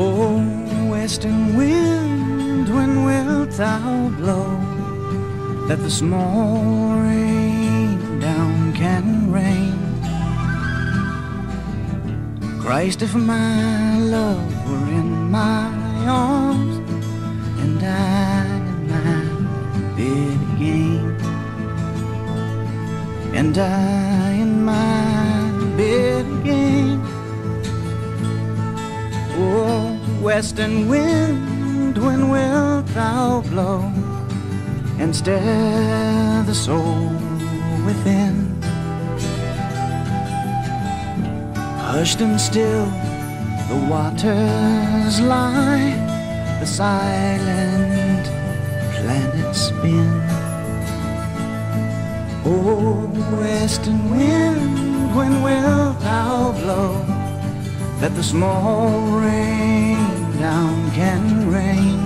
Oh, western wind, when wilt thou blow? That the small rain down can rain. Christ, if my love were in my arms, and I in my bed again, and I in my bed again. Western wind, when wilt thou blow and stir the soul within? Hushed and still, the waters lie, the silent planets spin. Oh, western wind, when wilt thou blow? That the small rain down can rain.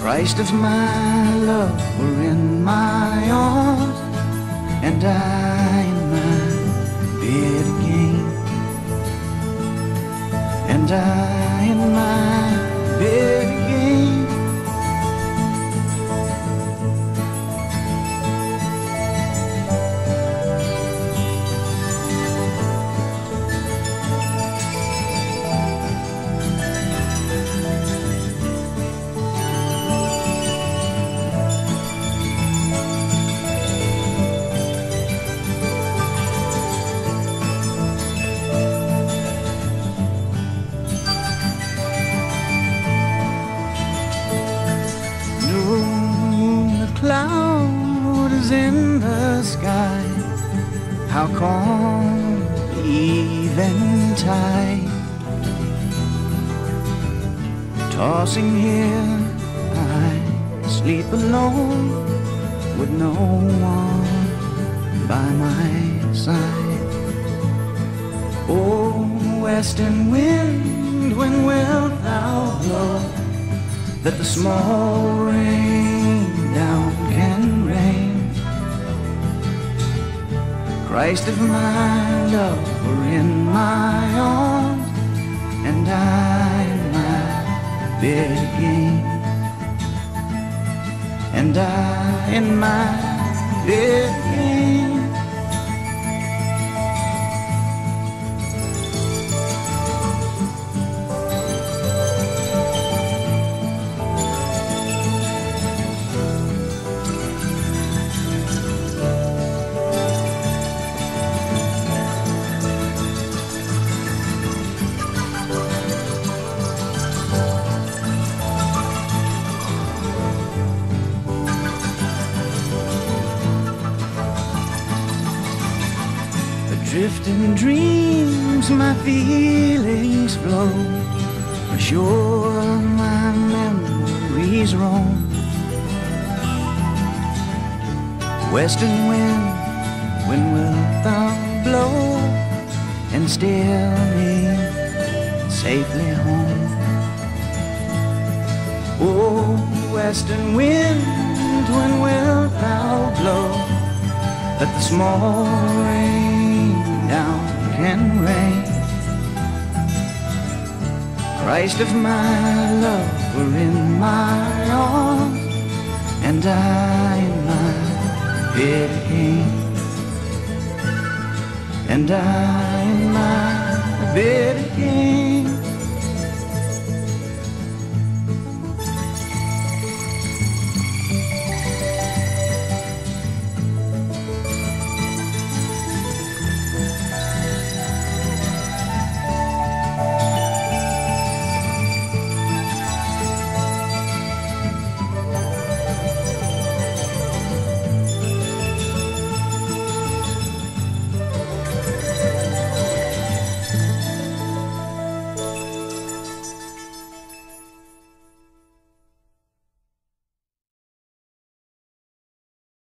Christ, if my love were in my arms, and I in my bed again, and I in my bed sky. How calm the eventide. Tossing here, I sleep alone with no one by my side. Oh, western wind, when wilt thou blow? that the small rain down Christ, if my love were in my arms, and I in my bed again, and I in my bed again. Adrift in dreams, my feelings flow. Sure, my memories roam. Western wind, when will thou blow and steer me safely home? Oh, western wind, when wilt thou blow that the small rain down can rain? Christ, if my love were in my arms and I in my again, and I in my again.